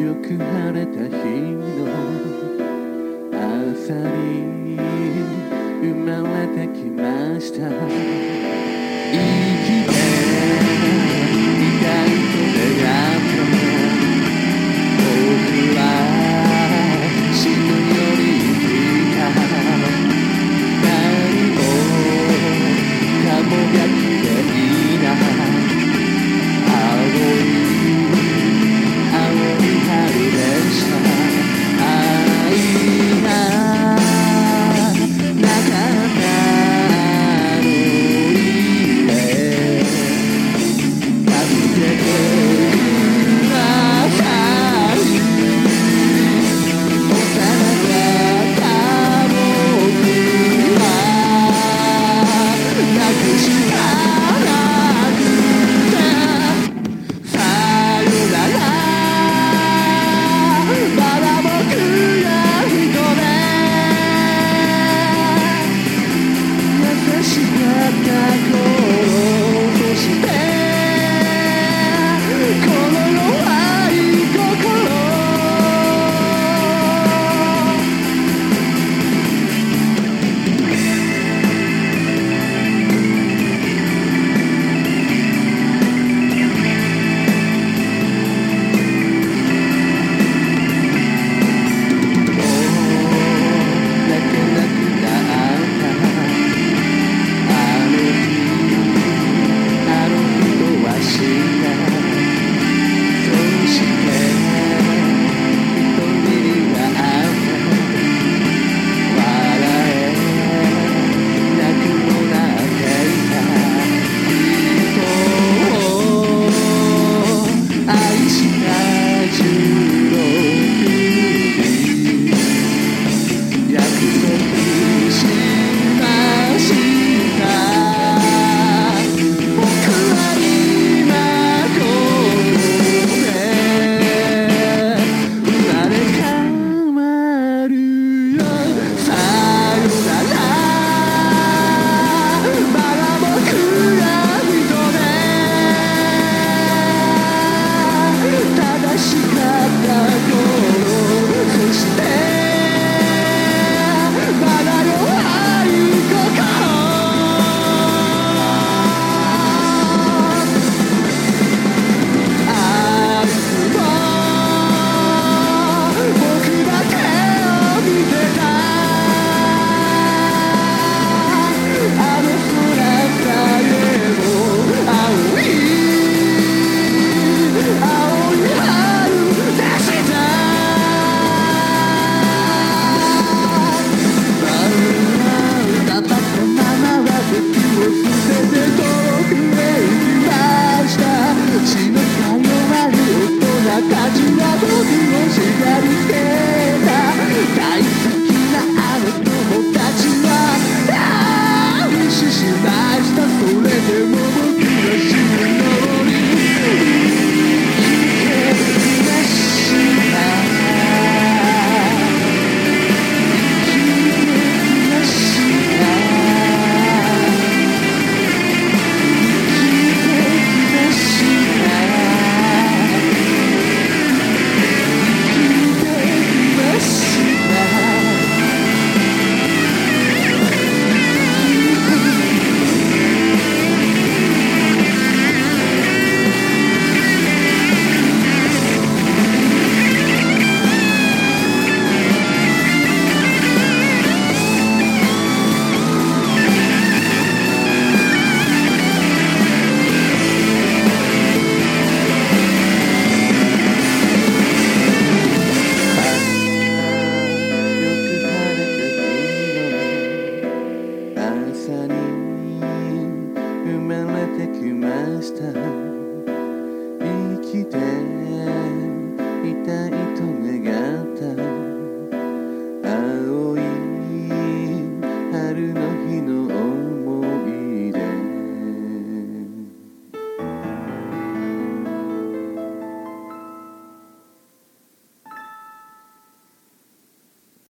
よく晴れた日の朝に生まれてきました。